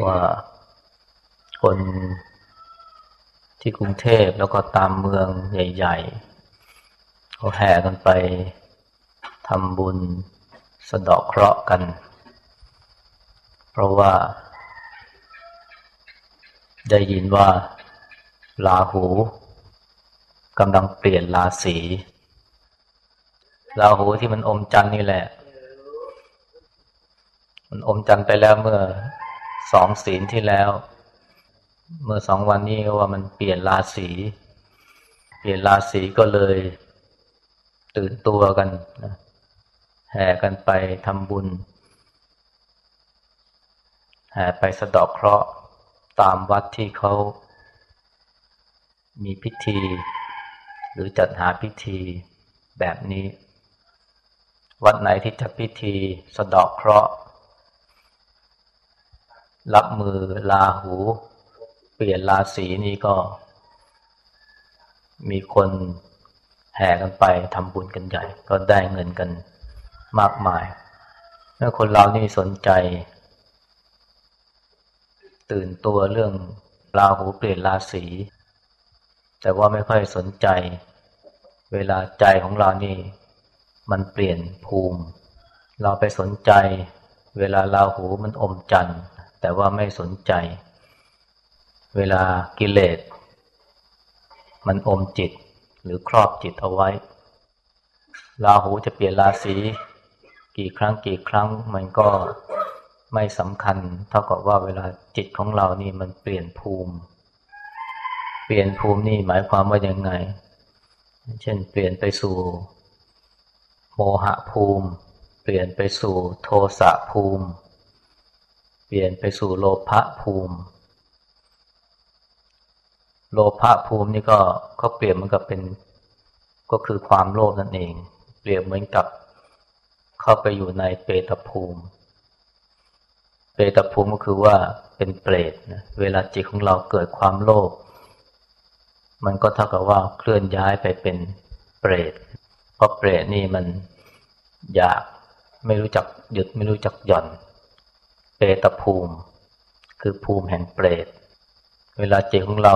วว่าคนที่กรุงเทพแล้วก็ตามเมืองใหญ่ๆเขาแห่กันไปทำบุญสะดอกเคราะห์กัน เพราะว่า ได้ยินว่าลาหูกำลังเปลี่ยนราศีลาหูที่มันอมจันนี่แหละ มันอมจันไปแล้วเมื่อ สองศีลที่แล้ว เมื่อสองวันนี้ว่ามันเปลี่ยนราศีเปลี่ยนราศีก็เลย ตื่นตัวกันนะแห่กันไปทำบุญแห่ไปสะดอกเคราะห์ตามวัดที่เขามีพิธี หรือจัดหาพิธีแบบนี้ วัดไหนที่จัดพิธีสะดอกเคราะห์ รับมือลาหู เปลี่ยนราศีนี่ก็ มีคนแห่กันไปทำบุญกันใหญ่ ก็ได้เงินกันมากมายเมื่อคนเรานี่สนใจ ตื่นตัวเรื่องราหูเปลี่ยนราศีแต่ว่าไม่ค่อยสนใจ เวลาใจของเรานี่ มันเปลี่ยนภูมิ เราไปสนใจ เวลาราหูมันอมจันทร์ แต่ว่าไม่สนใจ เวลากิเลส มันอมจิตหรือครอบจิตเอาไว้ราหูจะเปลี่ยนราศีกี่ครั้งกี่ครั้งมันก็ไม่สำคัญ เท่ากับว่าเวลาจิตของเรานี่มันเปลี่ยนภูมิ เปลี่ยนภูมินี่หมายความว่ายังไง เช่น เปลี่ยนไปสู่ โมหะภูมิ เปลี่ยนไปสู่โทสะภูมิ เปลี่ยนไปสู่โลภะภูมิ โลภะภูมินี่ก็เขาเปลี่ยนเหมือนกับเป็นก็คือความโลภนั่นเอง เปรียบเหมือนกับเข้าไปอยู่ในเปตภูมิ เปตภูมิก็คือว่าเป็นเปรตนะเวลาจิตของเราเกิดความโลภมันก็เท่ากับว่าเคลื่อนย้ายไปเป็นเปรต เพราะเปรตนี่มันอยากไม่รู้จักหยุดไม่รู้จักหย่อน เปตภูมิ คือภูมิแห่งเปรต เวลาจิตของเรา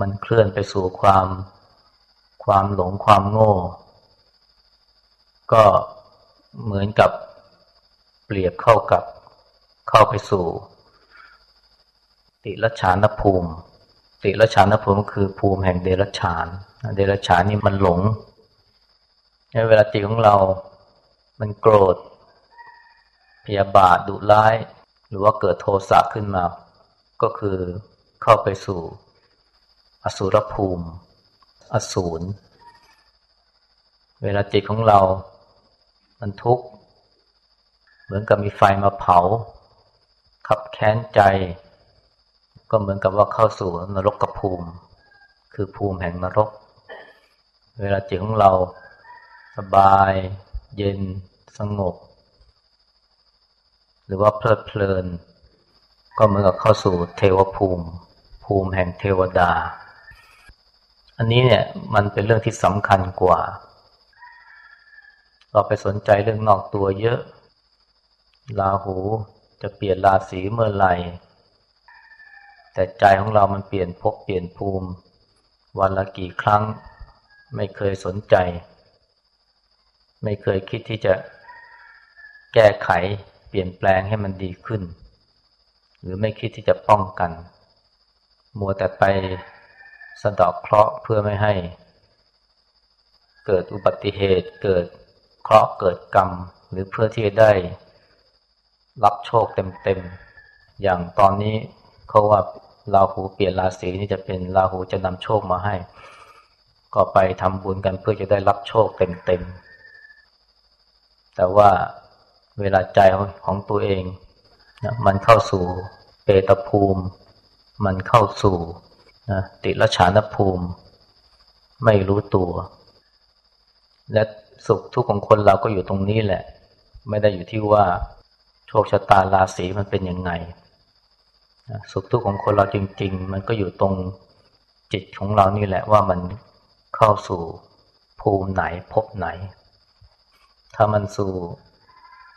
มันเคลื่อนไปสู่ความ ความหลงความโง่ ก็เหมือนกับเปรียบเข้ากับเข้าไปสู่ ติรชานภูมิ ติรชานภูมิก็คือภูมิแห่งเดรัจฉาน เดรัจฉานนี่มันหลงในเวลาจิตของเรา มันโกรธ พยาบาทดุร้าย หรือว่าเกิดโทสะขึ้นมา ก็คือเข้าไปสู่ อสุรภูมิ อสูร เวลาจิตของเรา มันทุกข์ เหมือนกับมีไฟมาเผา ขับแค้นใจ ก็เหมือนกับว่าเข้าสู่นรกกภูมิ คือภูมิแห่งนรก เวลาจิตของเราสบาย เย็น สงบ หรือว่าเพลิดเพลิน ก็เหมือนกับเข้าสู่เทวภูมิ ภูมิแห่งเทวดา อันนี้เนี่ยมันเป็นเรื่องที่สำคัญกว่า เราไปสนใจเรื่องนอกตัวเยอะลาหูจะเปลี่ยนราศีเมื่อไหร่แต่ใจของเรามันเปลี่ยนพบเปลี่ยนภูมิ วันละกี่ครั้ง ไม่เคยสนใจ ไม่เคยคิดที่จะแก้ไข เปลี่ยนแปลงให้มันดีขึ้น หรือไม่คิดที่จะป้องกัน มัวแต่ไปสะดอกเคราะห์เพื่อไม่ให้ เกิดอุบัติเหตุเกิดเคราะห์เกิดกรรม หรือเพื่อที่จะได้ รับโชคเต็มๆอย่างตอนนี้เขาว่าราหูเปลี่ยนราศีนี่จะเป็นราหูจะนำโชคมาให้ ก็ไปทำบุญกันเพื่อจะได้รับโชคเต็มๆแต่ว่า เวลาใจของตัวเองนะมันเข้าสู่เปตภูมิ มันเข้าสู่นะติรชานภูมิ ไม่รู้ตัว และสุขทุกข์ของคนเราก็อยู่ตรงนี้แหละ ไม่ได้อยู่ที่ว่าโชคชะตาราศีมันเป็นยังไงสุขทุกข์ของคนเราจริง ๆ มันก็อยู่ตรงจิตของเรานี่แหละว่ามันเข้าสู่ภูมิไหนพบไหน ถ้ามันสู่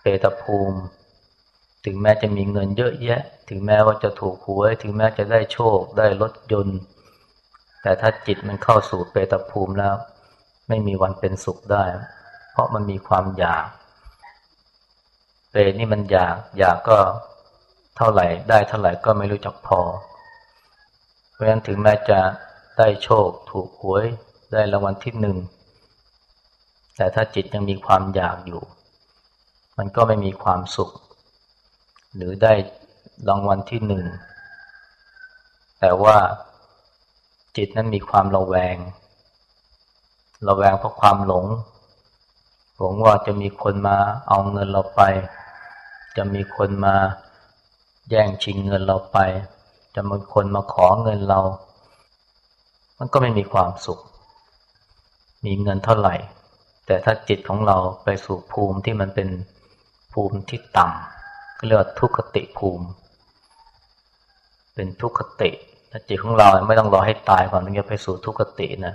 เปตภูมิ ถึงแม้จะมีเงินเยอะแยะ ถึงแม้ว่าจะถูกหวย ถึงแม้จะได้โชคได้รถยนต์ แต่ถ้าจิตมันเข้าสู่เปตภูมิแล้ว ไม่มีวันเป็นสุขได้ เพราะมันมีความอยาก เปรนี่มันอยากอยากก็เท่าไหร่ได้เท่าไหร่ก็ไม่รู้จักพอ เพราะฉะนั้นถึงแม้จะได้โชคถูกหวยได้รางวัลที่หนึ่งแต่ถ้าจิตยังมีความอยากอยู่ มันก็ไม่มีความสุข หรือได้รางวัลที่หนึ่ง แต่ว่าจิตนั้นมีความระแวง ระแวงเพราะความหลง หลงว่าจะมีคนมาเอาเงินเราไป จะมีคนมาแย่งชิงเงินเราไป จะมีคนมาขอเงินเรา มันก็ไม่มีความสุข มีเงินเท่าไหร่ แต่ถ้าจิตของเราไปสู่ภูมิที่มันเป็น ภูมิที่ต่ำเรียกว่าทุกขติภูมิ เป็นทุกขติจิตของเราไม่ต้องรอให้ตายก่อนถึงจะไปสู่ทุกขตินะ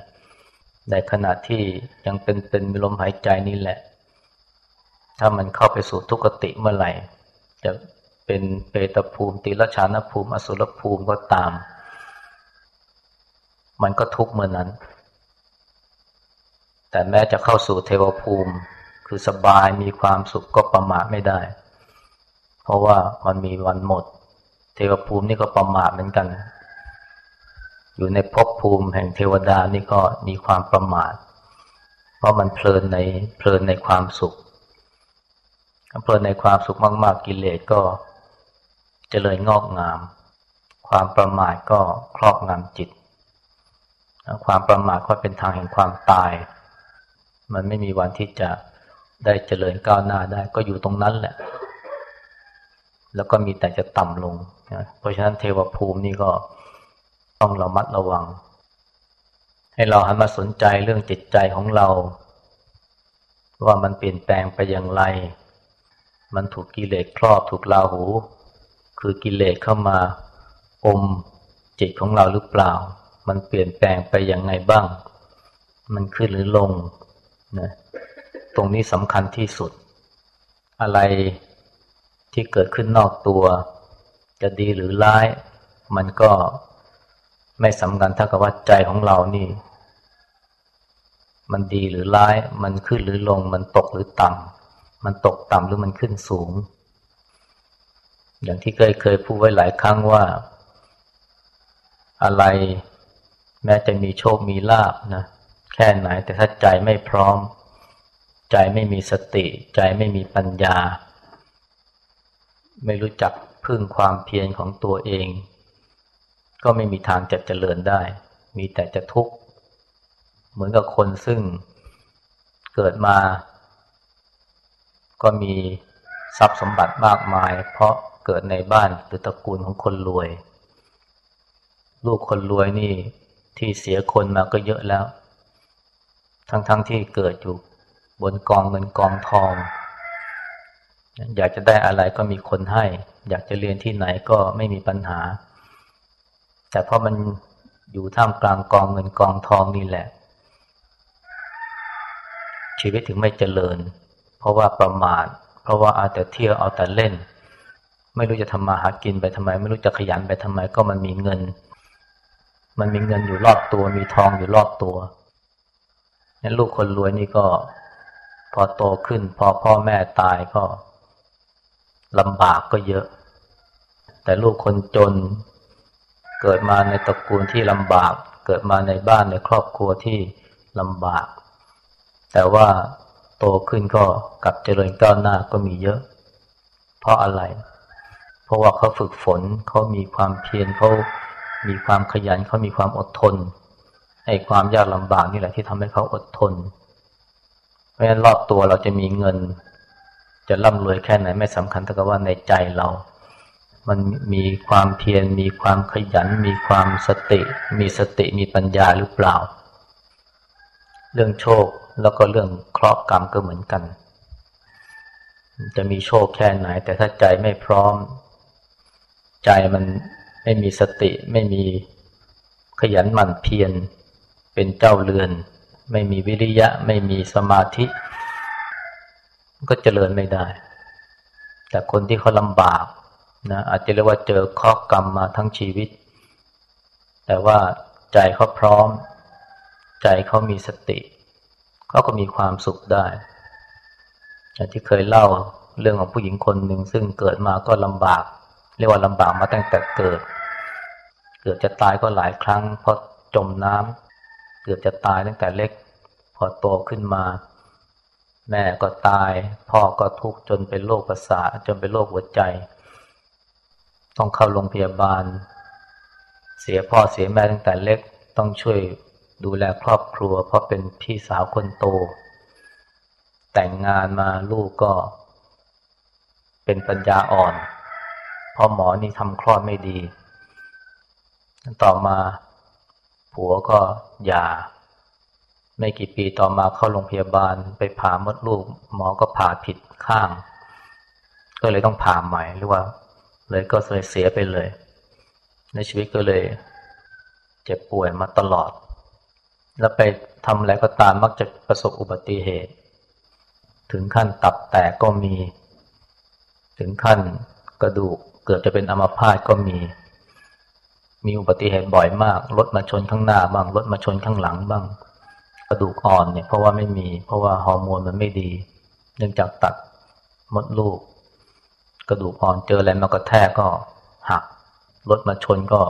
ในขณะที่ยังเป็นเป็นมีลมหายใจนี่แหละ ถ้ามันเข้าไปสู่ทุกขติเมื่อไหร่ จะเป็นเปตภูมิติรชานภูมิอสุรภูมิก็ตาม มันก็ทุกเมื่อนั้น แต่แม้จะเข้าสู่เทวภูมิ คือสบายมีความสุขก็ประมาทไม่ได้ เพราะว่ามันมีวันหมด เทวภูมินี่ก็ประมาทเหมือนกัน อยู่ในภพภูมิแห่งเทวดานี่ก็มีความประมาท เพราะมันเพลินในเพลินในความสุขเพลินในความสุขมาก ๆ กิเลสก็จเจริญงอกงาม ความประมาทก็ครอบงำจิต ความประมาทก็เป็นทางแห่งความตาย มันไม่มีวันที่จะ ได้เจริญก้าวหน้าได้ก็อยู่ตรงนั้นแหละ แล้วก็มีแต่จะต่ำลงนะเพราะฉะนั้นเทวภูมินี่ก็ต้องระมัดระวัง ให้เราหันมาสนใจเรื่องจิตใจของเรา ว่ามันเปลี่ยนแปลงไปอย่างไร มันถูกกิเลสครอบถูกลาหู คือกิเลสเข้ามาอมจิตของเราหรือเปล่า มันเปลี่ยนแปลงไปอย่างไงบ้าง มันขึ้นหรือลงนะ ตรงนี้สำคัญที่สุด อะไรที่เกิดขึ้นนอกตัว จะดีหรือร้าย มันก็ไม่สำคัญเท่ากับว่าใจของเรานี่ มันดีหรือร้าย มันขึ้นหรือลง มันตกหรือต่ำมันตกต่ำหรือมันขึ้นสูง อย่างที่เคยเคยพูดไว้หลายครั้งว่า อะไรแม้จะมีโชคมีลาบนะแค่ไหนแต่ถ้าใจไม่พร้อม ใจไม่มีสติ ใจไม่มีปัญญา ไม่รู้จักพึ่งความเพียรของตัวเอง ก็ไม่มีทางจะเจริญได้ มีแต่จะทุกข์ เหมือนกับคนซึ่งเกิดมา ก็มีทรัพย์สมบัติมากมาย เพราะเกิดในบ้านหรือตระกูลของคนรวย ลูกคนรวยนี่ที่เสียคนมาก็เยอะแล้ว ทั้งๆทที่เกิดอยู่ บนกองเงินกองทอง อยากจะได้อะไรก็มีคนให้ อยากจะเรียนที่ไหนก็ไม่มีปัญหา แต่พอมันอยู่ท่ามกลางกองเงินกองทองนี่แหละ ชีวิตถึงไม่เจริญ เพราะว่าประมาทเพราะว่าเอาแต่เที่ยวเอาแต่เล่น ไม่รู้จะทำมาหากินไปทำไม ไม่รู้จะขยันไปทำไมก็มันมีเงิน มันมีเงินอยู่รอบตัวมีทองอยู่รอบตัวนั้นลูกคนรวยนี่ก็ พอโตขึ้น พอพ่อแม่ตายก็ลำบากก็เยอะ แต่ลูกคนจน เกิดมาในตระกูลที่ลำบาก เกิดมาในบ้านในครอบครัวที่ลำบาก แต่ว่าโตขึ้นก็กลับเจริญก้าวหน้าก็มีเยอะ เพราะอะไร เพราะว่าเขาฝึกฝนเขามีความเพียรเขามีความขยันเขามีความอดทนไอ้ความยากลำบากนี่แหละที่ทำให้เขาอดทน ราะฉะนั้นรอบตัวเราจะมีเงิน จะร่ำรวยแค่ไหนไม่สำคัญเท่ากับว่าในใจเรา มันมีความเพียรมีความขยัน มีความสติ มีสติมีปัญญาหรือเปล่า เรื่องโชคแล้วก็เรื่องเคราะห์กรรมก็เหมือนกัน จะมีโชคแค่ไหน แต่ถ้าใจไม่พร้อม ใจมันไม่มีสติไม่มีขยันหมั่นเพียรเป็นเจ้าเรือน ไม่มีวิริยะ ไม่มีสมาธิ ก็เจริญไม่ได้ แต่คนที่เขาลำบากนะอาจจะเรียกว่าเจอข้อกรรมมาทั้งชีวิต แต่ว่าใจเขาพร้อม ใจเขามีสติเขาก็มีความสุขได้ที่เคยเล่าเรื่องของผู้หญิงคนหนึ่งซึ่งเกิดมาก็ลำบาก เรียกว่าลำบากมาตั้งแต่เกิด เกือบจะตายก็หลายครั้งเพราะจมน้ำ กือบจะตายตั้งแต่เล็ก พอโตขึ้นมา แม่ก็ตาย พ่อก็ทุกข์จนเป็นโรคประสาทจนเป็นโรคหัวใจ ต้องเข้าโรงพยาบาล เสียพ่อเสียแม่ตั้งแต่เล็กต้องช่วยดูแลครอบครัว เพราะเป็นพี่สาวคนโต แต่งงานมาลูกก็ เป็นปัญญาอ่อนเพราะหมอนี่ทำคลอดไม่ดี ต่อมา ผัวก็หย่า ไม่กี่ปีต่อมาเข้าโรงพยาบาลไปผ่ามดลูก หมอก็ผ่าผิดข้าง ก็เลยต้องผ่าใหม่หรือว่า เลยก็เลยเสียไปเลย ในชีวิตก็เลย เจ็บป่วยมาตลอด แล้วไปทำอะไรก็ตามมักจะประสบอุบัติเหตุ ถึงขั้นตับแตกก็มี ถึงขั้นกระดูกเกือบจะเป็นอัมพาตก็มี มีอุบัติเหตุบ่อยมากรถมาชนข้างหน้าบ้างรถมาชนข้างหลังบ้าง กระดูกอ่อนเนี่ยเพราะว่าไม่มี เพราะว่าฮอร์โมนมันไม่ดี เนื่องจากตัดมดลูก กระดูกอ่อนเจออะไรมากระแทกก็หักรถมาชนก็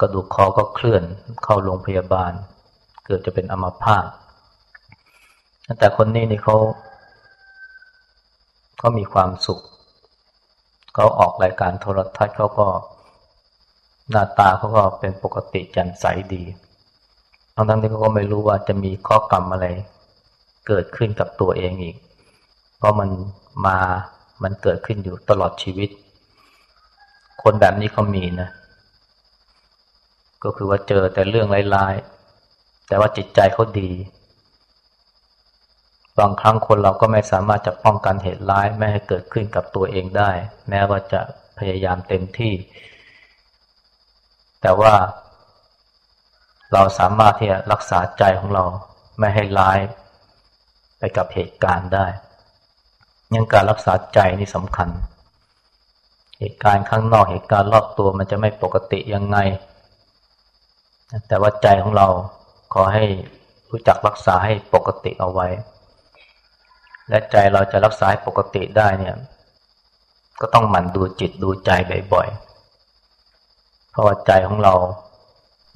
กระดูกคอก็เคลื่อนเข้าโรงพยาบาล เกือบจะเป็นอัมพาตแต่คนนี้นี่เขาเขามีความสุขเขาออกรายการโทรทัศน์เขาก็ หน้าตาเขาก็เป็นปกติแจ่มใสดี ทั้งทั้งที่เขาก็ไม่รู้ว่าจะมีข้อกรรมอะไร เกิดขึ้นกับตัวเองอีก เพราะมันมา มันเกิดขึ้นอยู่ตลอดชีวิต คนแบบนี้เขามีนะ ก็คือว่าเจอแต่เรื่องร้ายๆ แต่ว่าจิตใจเขาดี บางครั้งคนเราก็ไม่สามารถจะป้องกันเหตุร้ายไม่ให้เกิดขึ้นกับตัวเองได้ แม้ว่าจะพยายามเต็มที่ แต่ว่า เราสามารถที่จะรักษาใจของเราไม่ให้ร้ายไปกับเหตุการณ์ได้ยังการรักษาใจนี่สำคัญ เหตุการณ์ข้างนอกเหตุการณ์รอบตัวมันจะไม่ปกติยังไง แต่ว่าใจของเราขอให้รู้จักรักษาให้ปกติเอาไว้ และใจเราจะรักษาปกติได้เนี่ย ก็ต้องหมั่นดูจิตดูใจบ่อยๆ เพราะว่าใจของเรา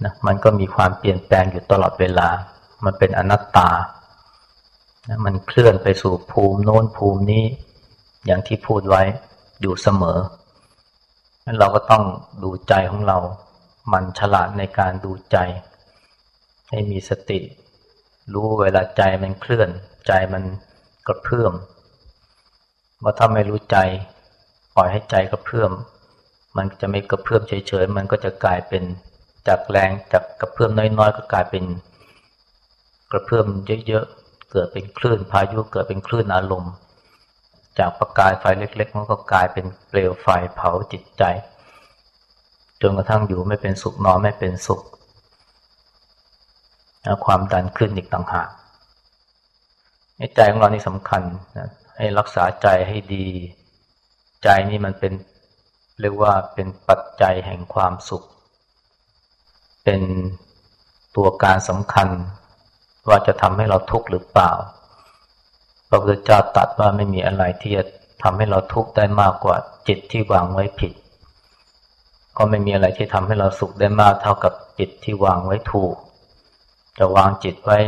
นะมันก็มีความเปลี่ยนแปลงอยู่ตลอดเวลา มันเป็นอนัตตานะมันเคลื่อนไปสู่ภูมิโน้นภูมินี้ อย่างที่พูดไว้อยู่เสมอนั้นเราก็ต้องดูใจของเรา มันฉลาดในการดูใจ ให้มีสติ รู้เวลาใจมันเคลื่อน ใจมันกระเพื่อมว่าถ้าไม่รู้ใจ ปล่อยให้ใจกระเพื่อม มันจะไม่กระเพื่อมเฉยๆ มันก็จะกลายเป็นจากแรงจากกระเพื่อมน้อยๆ ก็กลายเป็น กระเพื่อมเยอะๆ เกิดเป็นคลื่นพายุเกิดเป็นคลื่นอารมณ์ จากประกายไฟเล็ก ๆ มันก็กลายเป็นเปลวไฟเผาจิตใจ จนกระทั่งอยู่ไม่เป็นสุขนอนไม่เป็นสุขความดันขึ้นอีกต่างหากใจของเรานี่สำคัญนะให้รักษาใจให้ดี ใจนี่มันเป็น เรียกว่าเป็นปัจจัยแห่งความสุข เป็นตัวการสำคัญ ว่าจะทำให้เราทุกข์หรือเปล่า พระพุทธเจ้าตรัสว่าไม่มีอะไรที่จะทำให้เราทุกข์ได้มากกว่าจิตที่วางไว้ผิด ก็ไม่มีอะไรที่ทำให้เราสุขได้มากเท่ากับจิตที่วางไว้ถูก จะวางจิตไว้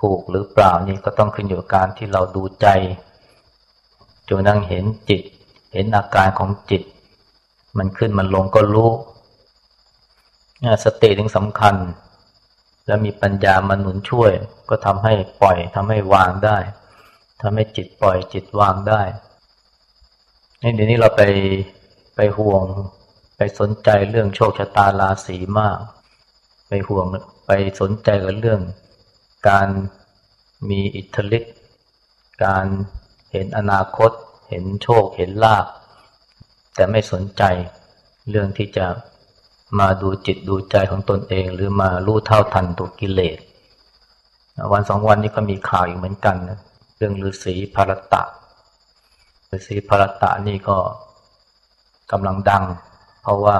ถูกหรือเปล่านี่ก็ต้องขึ้นอยู่กับการที่เราดูใจจนนั่งเห็นจิต เห็นอาการของจิต มันขึ้นมันลงก็รู้สติถึงสำคัญ แล้วมีปัญญามาหนุนช่วย ก็ทำให้ปล่อยทำให้วางได้ทำให้จิตปล่อยจิตวางได้นี่เดี๋ยวนี้เราไปไปห่วง ไปสนใจเรื่องโชคชะตาราศีมาก ไปห่วงไปสนใจกับเรื่อง การมีอิทธิฤทธิ์การเห็นอนาคต ห็นโชคเห็นลาภแต่ไม่สนใจเรื่องที่จะมาดูจิตดูใจของตนเอง หรือมารู้เท่าทันตัวกิเลสวันสองวันนี้ก็มีข่าวอีกเหมือนกันนะเรื่องฤาษีภารตะฤาษีภารตะนี่ก็กำลังดัง เพราะว่า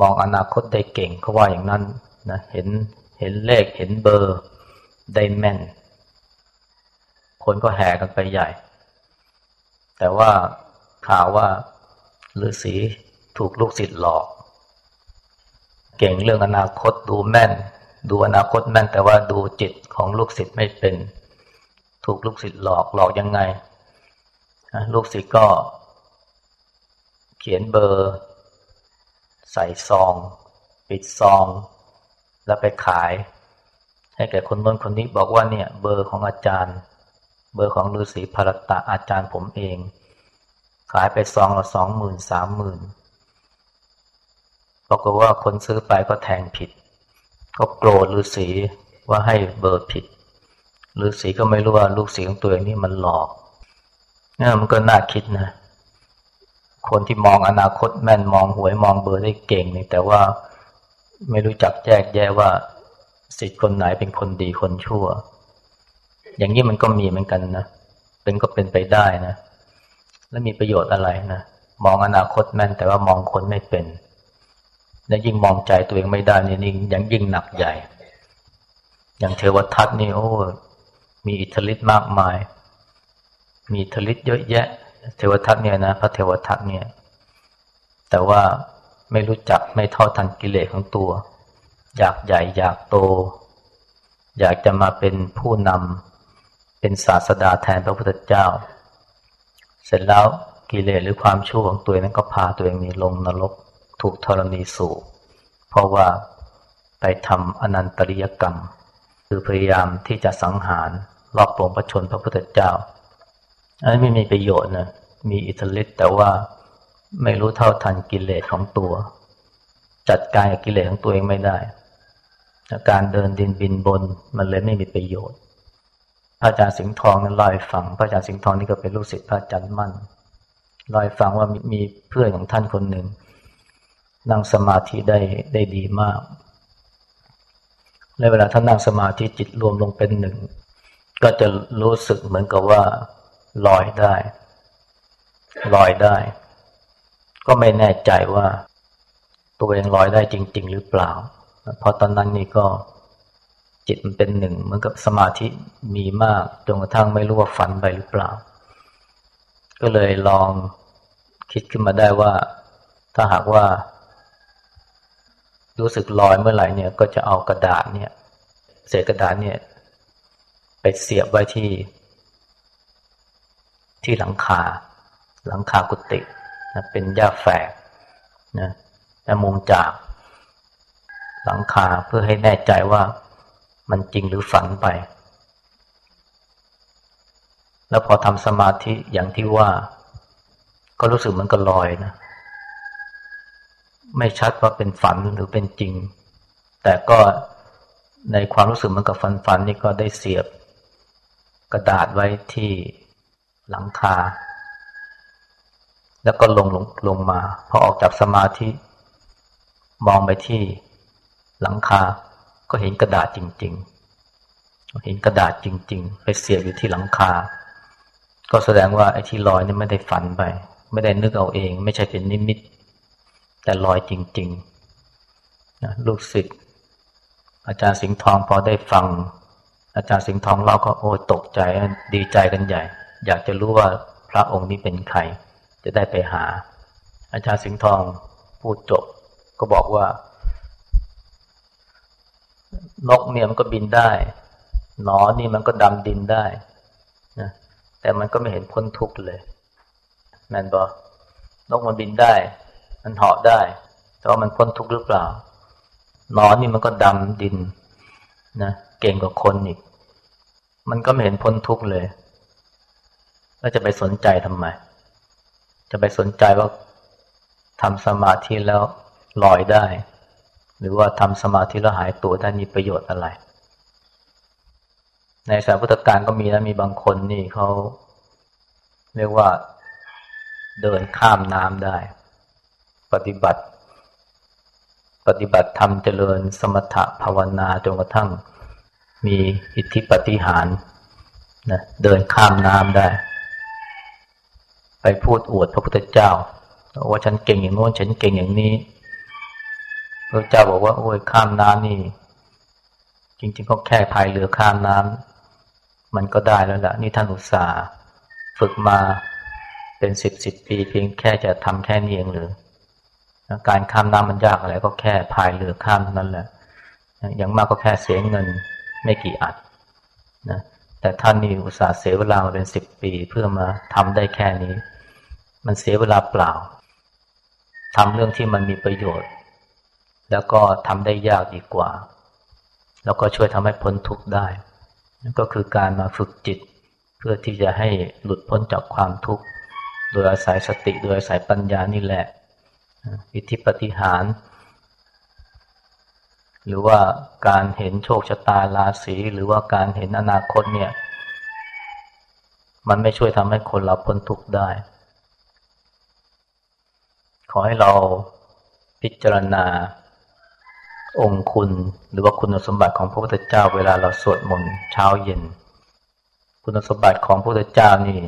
มองอนาคตได้เก่งเขาว่าอย่างนั้นนะเห็นเห็นเลขเห็นเบอร์ได้แม่น คนก็แห่กันไปใหญ่ แต่ว่าข่าวว่าฤาษีถูกลูกศิษย์หลอก เก่งเรื่องอนาคตดูแม่น ดูอนาคตแม่น แต่ว่าดูจิตของลูกศิษย์ไม่เป็น ถูกลูกศิษย์หลอกหลอกยังไงลูกศิษย์ก็เขียนเบอร์ ใส่ซอง ปิดซอง แล้วไปขาย ให้แก่คนน้นคนนี้บอกว่าเนี่ย เบอร์ของอาจารย์ เบอร์ของฤาษีภรตะอาจารย์ผมเอง ขายไปซองละสองหมื่นสามหมื่นปรากฏว่าคนซื้อไปก็แทงผิด ก็โกรธฤาษีว่าให้เบอร์ผิดฤาษีก็ไม่รู้ว่าลูกศิษย์ของตัวเองนี่มันหลอกนี่มันก็น่าคิดนะ คนที่มองอนาคตแม่นมองหวยมองเบอร์ได้เก่งนี่แต่ว่าไม่รู้จักแยกแยะว่าสิทธิ์คนไหนเป็นคนดีคนชั่ว อย่างนี้มันก็มีเหมือนกันนะเป็นก็เป็นไปได้นะ แล้วมีประโยชน์อะไรนะมองอนาคตแม่นแต่ว่ามองคนไม่เป็น และยิ่งมองใจตัวเองไม่ได้นี่นี่ยังยิ่งหนักใหญ่ อย่างเทวทัตนี่โอ้มีอิทธิฤทธิ์มากมาย มีอิทลิตเยอะแยะ เทวทัตเนี่ยนะพระเทวทัตเนี่ย แต่ว่าไม่รู้จักไม่เท่าทันกิเลสของตัว อยากใหญ่อยากโต อยากจะมาเป็นผู้นำ เป็นศาสดาแทนพระพุทธเจ้า เสร็จแล้วกิเลสหรือความชั่วของตัวนั้นก็พาตัวเองนี้ลงนรกถูกธรณีสูบเพราะว่าไปทำอนันตริยกรรม คือพยายามที่จะสังหารรอบปลงพระชนพระพุทธเจ้าอันนี้ไม่มีประโยชน์นะมีอิทธิฤทธิ์แต่ว่าไม่รู้เท่าทันกิเลสของตัว จัดการกับกิเลสของตัวเองไม่ได้ การเดินดินบินบนมันเลยไม่มีประโยชน์ ระอาจารย์สิงห์ทองนั้นลอยฟัง พระอาจารย์สิงห์ทองนี่ก็เป็นลูกศิษย์พระอาจารย์มั่นลอยฟังว่ามีเพื่อนของท่านคนหนึ่งนั่งสมาธิได้ได้ดีมากและเวลาท่านนั่งสมาธิจิตรวมลงเป็นหนึ่ง ก็จะรู้สึกเหมือนกับว่าลอยได้ลอยได้ ก็ไม่แน่ใจว่าตัวเองลอยได้จริง ๆ หรือเปล่า เพราะตอนนั้นนี่ก็ จิตมันเป็นหนึ่งเหมือนกับสมาธิมีมากจนกระทั่งไม่รู้ว่าฝันไปหรือเปล่า ก็เลยลองคิดขึ้นมาได้ว่า ถ้าหากว่า รู้สึกลอยเมื่อไหร่เนี่ย ก็จะเอากระดาษเนี่ย เศษกระดาษเนี่ย ไปเสียบไว้ที่ ที่หลังคา หลังคากุฏินะเป็นหญ้าแฝกนะและมุงจากหลังคาเพื่อให้แน่ใจว่า มันจริงหรือฝันไป แล้วพอทำสมาธิอย่างที่ว่า ก็รู้สึกมือนกับลอยนะ ไม่ชัดว่าเป็นฝันหรือเป็นจริง แต่ก็ในความรู้สึกมือนกับฝันฝันนี่ก็ได้เสียบกระดาษไว้ที่หลังคา แล้วก็ลงลงลงมา พอออกจากสมาธิ มองไปที่หลังคา ก็เห็นกระดาษจริง ๆ เห็นกระดาษจริง ๆ ไปเสียบอยู่ที่หลังคา ก็แสดงว่าไอ้ที่ลอยนี่ไม่ได้ฝันไป ไม่ได้นึกเอาเอง ไม่ใช่เป็นนิมิต แต่ลอยจริงๆนะลูกศิษย์อาจารย์สิงห์ทองพอได้ฟัง อาจารย์สิงห์ทองเล่าก็โอ้ตกใจดีใจกันใหญ่ อยากจะรู้ว่าพระองค์นี้เป็นใคร จะได้ไปหา อาจารย์สิงห์ทองพูดจบก็บอกว่า นกเนี่ยมันก็บินได้ หนอนี่มันก็ดำดินได้นะแต่มันก็ไม่เห็นพ้นทุกข์เลยแมนบอนกมันบินได้ มันเหาะได้ แต่ว่ามันพ้นทุกข์หรือเปล่า หนอนี่มันก็ดำดินนะเก่งกว่าคนอีก มันก็ไม่เห็นพ้นทุกข์เลยแล้วจะไปสนใจทำไม จะไปสนใจว่าทำสมาธิแล้วลอยได้ หรือว่าทำสมาธิแล้วหายตัวได้มีประโยชน์อะไร ในสายพุทธการก็มีนะมีบางคนนี่เขาเรียกว่าเดินข้ามน้ำได้ ปฏิบัติ ปฏิบัติธรรมเจริญสมถะภาวนาจนกระทั่งมีอิทธิปฏิหารนะเดินข้ามน้ำได้ ไปพูดอวดพระพุทธเจ้าว่าฉันเก่งอย่างโน้นฉันเก่งอย่างนี้ พระเจ้าบอกว่า โอ้ยข้ามน้ำนี่ จริง ๆ ก็แค่พายเรือข้ามน้ำมันก็ได้แล้วละนี่ท่านอุตส่าห์ฝึกมาเป็นสิบสิบปีเพียงแค่จะทำแค่นี้เองหรือการข้ามน้ำมันยากอะไรก็แค่พายเรือข้ามนั่นแหละอย่างมากก็แค่เสียเงินไม่กี่อัดนะแต่ท่านนี่อุตส่าห์เสียเวลามาเป็นสิบปีเพื่อมาทำได้แค่นี้ มันเสียเวลาเปล่าทำเรื่องที่มันมีประโยชน์ แล้วก็ทำได้ยากดีกว่า แล้วก็ช่วยทำให้พ้นทุกข์ได้นั่นก็คือการมาฝึกจิต เพื่อที่จะให้หลุดพ้นจากความทุกข์ โดยอาศัยสติโดยอาศัยปัญญานี่แหละ อิทธิปฏิหาร หรือว่าการเห็นโชคชะตาราศีหรือว่าการเห็นอนาคตเนี่ย มันไม่ช่วยทำให้คนเราพ้นทุกข์ได้ ขอให้เราพิจารณา องค์คุณหรือว่าคุณสมบัติของพระพุทธเจ้าเวลาเราสวดมนต์เช้าเย็น คุณสมบัติของพระพุทธเจ้านี่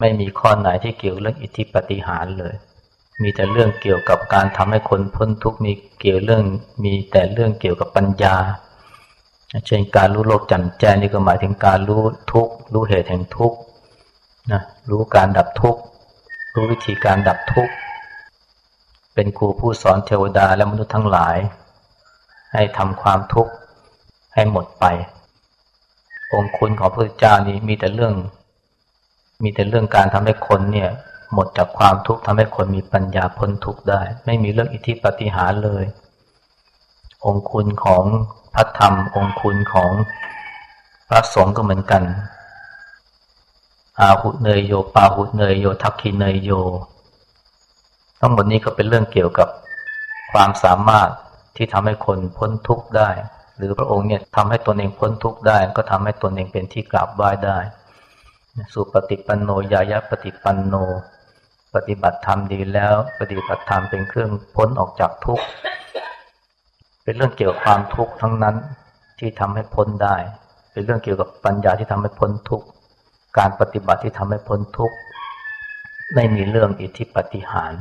ไม่มีข้อไหนที่เกี่ยวเรื่องอิทธิปฏิหารเลย มีแต่เรื่องเกี่ยวกับการทำให้คนพ้นทุกข์มีเกี่ยวเรื่องมีแต่เรื่องเกี่ยวกับปัญญา เช่นการรู้โลกจันแจ้นี่ก็หมายถึงการรู้ทุกข์รู้เหตุแห่งทุกข์นะรู้การดับทุกข์รู้วิธีการดับทุกข์เป็นครูผู้สอนเทวดาและมนุษย์ทั้งหลาย ให้ทำความทุกข์ให้หมดไป องคุณของพระเจ้านี้มีแต่เรื่อง มีแต่เรื่องการทำให้คนเนี่ยหมดจากความทุกข์ทำให้คนมีปัญญาพ้นทุกข์ได้ ไม่มีเรื่องอิทธิปฏิหารเลย องคุณของพระธรรม องคุณของพระสงฆ์ก็เหมือนกัน อาหุเนยโยปาหุเนยโยทักขีเนยโย ทั้งหมดนี้ก็เป็นเรื่องเกี่ยวกับความสามารถ ที่ทำให้คนพ้นทุกข์ได้ หรือพระองค์เนี่ยทำให้ตนเองพ้นทุกข์ได้ ก็ทำให้ตนเองเป็นที่กราบไหว้ได้สุปฏิปันโนยายะปฏิปันโน ปฏิบัติธรรมดีแล้ว ปฏิบัติธรรมเป็นเครื่องพ้นออกจากทุกข์เป็นเรื่องเกี่ยวกับความทุกข์ทั้งนั้นที่ทำให้พ้นได้ เป็นเรื่องเกี่ยวกับปัญญาที่ทำให้พ้นทุกข์การปฏิบัติที่ทำให้พ้นทุกข์ไม่มีเรื่องอิทธิปฏิหาร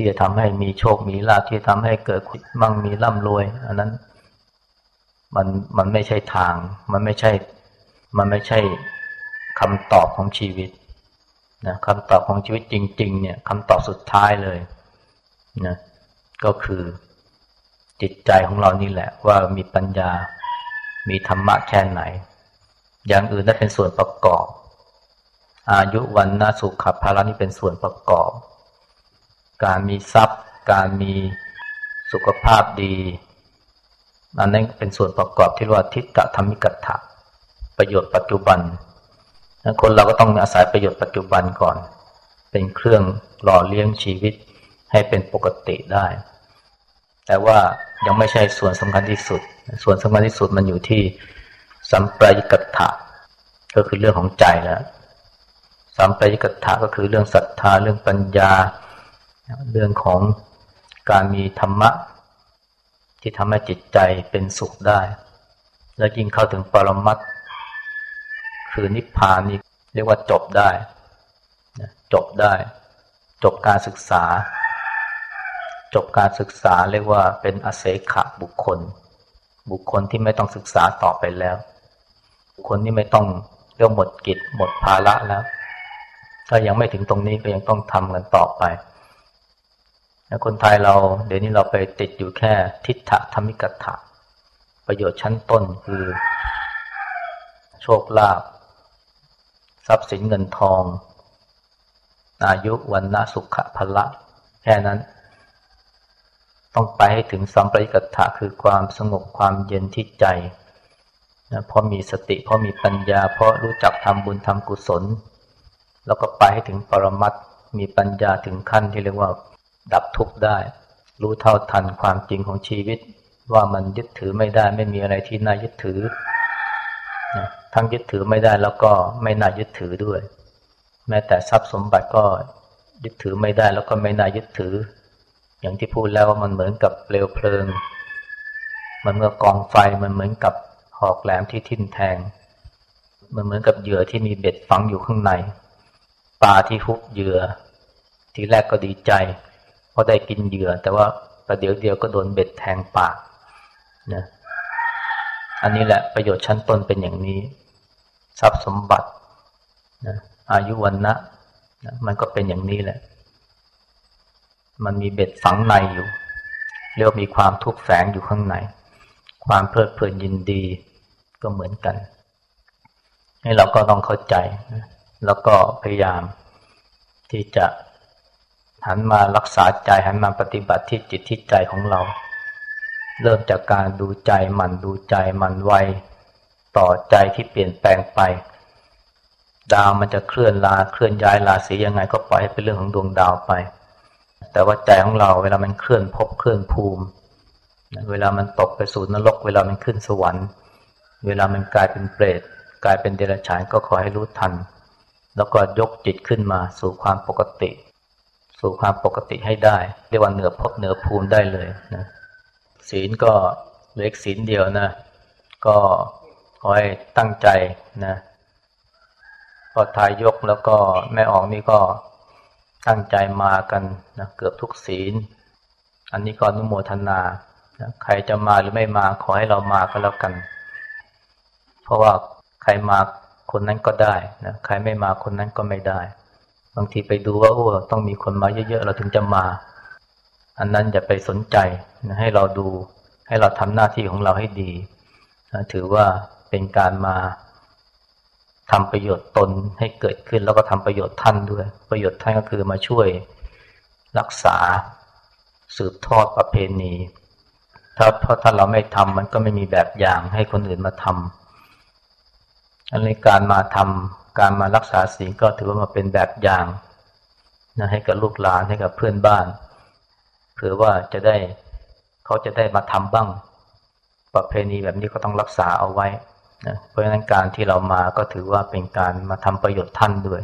ที่จะทำให้มีโชคมีลาภที่ทำให้เกิดมั่งมีร่ำรวย อันนั้น มันมันไม่ใช่ทาง มันไม่ใช่ มันไม่ใช่คำตอบของชีวิตนะคำตอบของชีวิตจริง ๆ เนี่ยคำตอบสุดท้ายเลยนะก็คือจิตใจของเรานี่แหละ ว่ามีปัญญา มีธรรมะแค่ไหน อย่างอื่นนั้นเป็นส่วนประกอบ อายุวันนาสุขภาระนี่เป็นส่วนประกอบ การมีทรัพย์ การมีสุขภาพดีอันนั้นเป็นส่วนประกอบที่เรียกว่าทิฏฐธรรมิกัตถะประโยชน์ปัจจุบันคนเราก็ต้องอาศัยประโยชน์ปัจจุบันก่อน เป็นเครื่องหล่อเลี้ยงชีวิตให้เป็นปกติได้ แต่ว่ายังไม่ใช่ส่วนสำคัญที่สุด ส่วนสำคัญที่สุดมันอยู่ที่สัมปรายกัตถะก็คือเรื่องของใจแล้วสัมปรายกัตถะก็คือเรื่องศรัทธาเรื่องปัญญา เรื่องของการมีธรรมะ ที่ทำให้จิตใจเป็นสุขได้ และยิ่งเข้าถึงปรมัตคือนิพพานนี่เรียกว่าจบได้ จบได้ จบการศึกษา จบการศึกษาเรียกว่าเป็นอเสขะบุคคล บุคคลที่ไม่ต้องศึกษาต่อไปแล้ว บุคคลที่ไม่ต้องเรียกหมดกิจหมดภาระแล้ว ถ้ายังไม่ถึงตรงนี้ก็ยังต้องทำกันต่อไป คนไทยเราเดี๋ยวนี้เราไปติดอยู่แค่ทิฏฐธรรมิกถะประโยชน์ชั้นต้นคือ โชคลาภทรัพย์สินเงินทอง อายุวันนะสุขะพละ แค่นั้น ต้องไปให้ถึงสัมปริกถะคือความสงบความเย็นที่ใจนะเพราะมีสติเพราะมีปัญญา เพราะรู้จักทำบุญทำกุศล แล้วก็ไปให้ถึงปรมัตมีปัญญาถึงขั้นที่เรียกว่า ดับทุกข์ได้ รู้เท่าทันความจริงของชีวิต ว่ามันยึดถือไม่ได้ไม่มีอะไรที่น่ายึดถือทั้งยึดถือไม่ได้แล้วก็ไม่น่ายึดถือด้วย แม้แต่ทรัพย์สมบัติก็ยึดถือไม่ได้แล้วก็ไม่น่ายึดถือ อย่างที่พูดแล้วว่ามันเหมือนกับเปลวเพลิง มันเมื่อกองไฟมันเหมือนกับหอกแหลมที่ทิ่มแทง มันเหมือนกับเหยื่อที่มีเบ็ดฝังอยู่ข้างในปลาที่ฮุบเหยื่อ ทีแรกก็ดีใจ ราะได้กินเหยื่อ แต่ว่าประเดี๋ยวเดียวก็โดนเบ็ดแทงปากนะอันนี้แหละประโยชน์ชั้นต้นเป็นอย่างนี้ ทรัพย์สมบัตินะอายุวันนะนะมันก็เป็นอย่างนี้แหละ มันมีเบ็ดฝังในอยู่เรียกมีความทุกข์แฝงอยู่ข้างใน ความเพลิดเพลินยินดีก็เหมือนกัน ให้เราก็ต้องเข้าใจนะแล้วก็พยายามที่จะ หันมารักษาใจหันมาปฏิบัติที่จิตที่ใจของเรา เริ่มจากการดูใจมันดูใจมันไวต่อใจที่เปลี่ยนแปลงไป ดาวมันจะเคลื่อนลาเคลื่อนย้ายราศียังไงก็ปล่อยให้เป็นเรื่องของดวงดาวไป แต่ว่าใจของเราเวลามันเคลื่อนพบเคลื่อนภูมิ เวลามันตกไปสู่นรก เวลามันขึ้นสวรรค์ เวลามันกลายเป็นเปรตกลายเป็นเดรัจฉานก็ขอให้รู้ทัน แล้วก็ยกจิตขึ้นมาสู่ความปกติ สู่ความปกติให้ได้ เรียกว่าเหนือพบเหนือภูมิได้เลยนะศีลก็เล็กศีลเดียวนะ ก็ขอให้ตั้งใจนะพอทายยกแล้วก็แม่ออกนี่ก็ตั้งใจมากันนะเกือบทุกศีล อันนี้ก็นุโมทนานะใครจะมาหรือไม่มาขอให้เรามาก็แล้วกัน เพราะว่าใครมาคนนั้นก็ได้นะใครไม่มาคนนั้นก็ไม่ได้ บางทีไปดูว่าโอ้ต้องมีคนมาเยอะๆเราถึงจะมา อันนั้นอย่าไปสนใจให้เราดูให้เราทำหน้าที่ของเราให้ดี ถือว่าเป็นการมาทำประโยชน์ตนให้เกิดขึ้น แล้วก็ทำประโยชน์ท่านด้วย ประโยชน์ท่านก็คือมาช่วยรักษาสืบทอดประเพณี ถ้าเพราะถ้าเราไม่ทำมันก็ไม่มีแบบอย่างให้คนอื่นมาทำอันนี้การมาทำ การมารักษาศีลก็ถือว่ามาเป็นแบบอย่างนะให้กับลูกหลานให้กับเพื่อนบ้านเผื่อว่าจะได้เขาจะได้มาทำบ้าง ประเพณีแบบนี้ก็ต้องรักษาเอาไว้นะเพราะฉะนั้นการที่เรามาก็ถือว่าเป็นการมาทำประโยชน์ท่านด้วย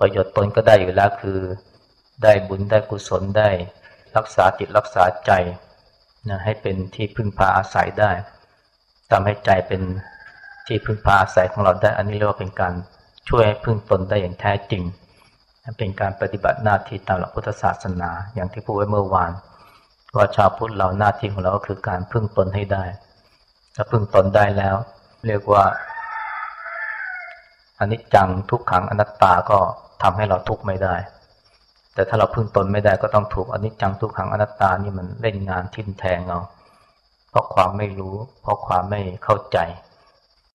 ประโยชน์ตนก็ได้อยู่แล้วคือได้บุญได้กุศลได้ รักษาจิตรักษาใจนะให้เป็นที่พึ่งพาอาศัยได้ทำให้ใจเป็นที่พึ่งพาอาศัยของเราได้ อันนี้เรียกว่าเป็นการ ช่วยให้พึ่งตนได้อย่างแท้จริง เป็นการปฏิบัติหน้าที่ตามหลักพุทธศาสนา อย่างที่พูดไว้เมื่อวาน ว่าชาวพุทธเราหน้าที่ของเราก็คือการพึ่งตนให้ได้ ถ้าพึ่งตนได้แล้ว เรียกว่าอนิจจังทุกขังอนัตตาก็ทำให้เราทุกข์ไม่ได้ แต่ถ้าเราพึ่งตนไม่ได้ก็ต้องถูกอนิจจังทุกขังอนัตตานี่มันเล่นงานทิ่มแทงเราเพราะความไม่รู้ เพราะความไม่เข้าใจ